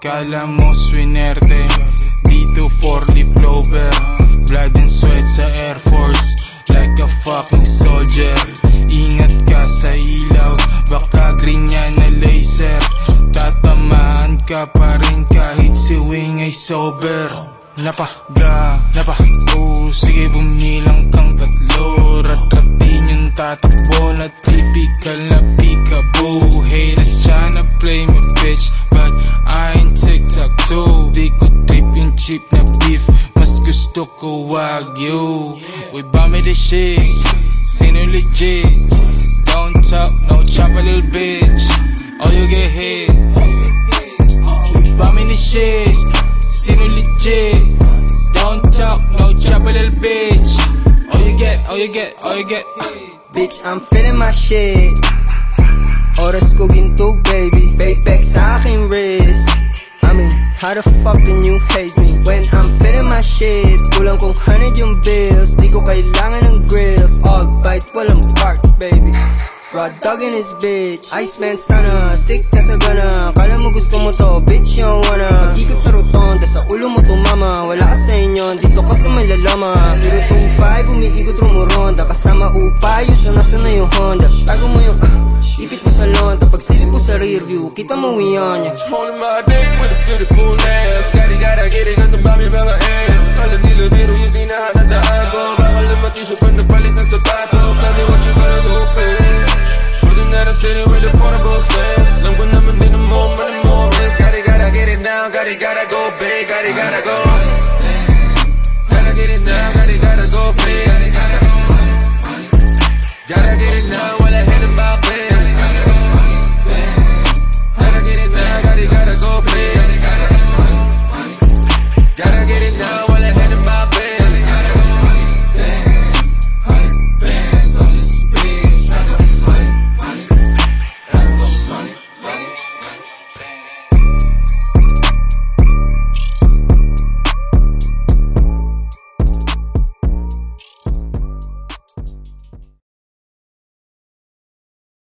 Kala mo swinerte Dito four leaf clover Blood and sweat sa Air Force. Like a fucking soldier. Ingat ka sa ilaw. Baka green yan na laser. Tatamaan ka pa rin kahit si Wing ay sober. Napaga, napago Sige bumilang kang tatlo. Rat-rat din yung tatakbo Na typical na peekaboo. Haters tryna play me cheap na beef Mas gusto ko wagyu We bomb this shit Sino legit. Don't talk, no chop a little bitch. Or you get hit. We bombing this shit Sino legit. Don't talk, no chop a little bitch. All you get, all you get, all you get. Bitch, I'm feeling my shit. Oras ko ginto, baby. Bayback sa aking wrist. I mean, how the fuck can you hate me? When I'm feeling my shit. Kulang kong 100 yung bills Di ko kailangan ng grills. All bite, walang bark, baby. Raw dog in his bitch. Iceman sana, stick ka sa gana Kala mo gusto mo to, bitch you don't wanna. Mag-ikot sa rotonda, sa ulo mo tumama. Wala ka sa inyo, dito ka sa may lalama. 025, umiikot rumuronda Kasama upayo, so nasa na yung Honda. Tago mo yung ah, ipit mo sa londa Pag silip mo sa rear view, kita mo iyon niya Only my day with a beautiful ass كده كنتم what you gonna do please Cruising down the city with affordable slips Long when I'm in the moment, more risk Gotta, gotta get it now, gotta, gotta go big Gotta, gotta go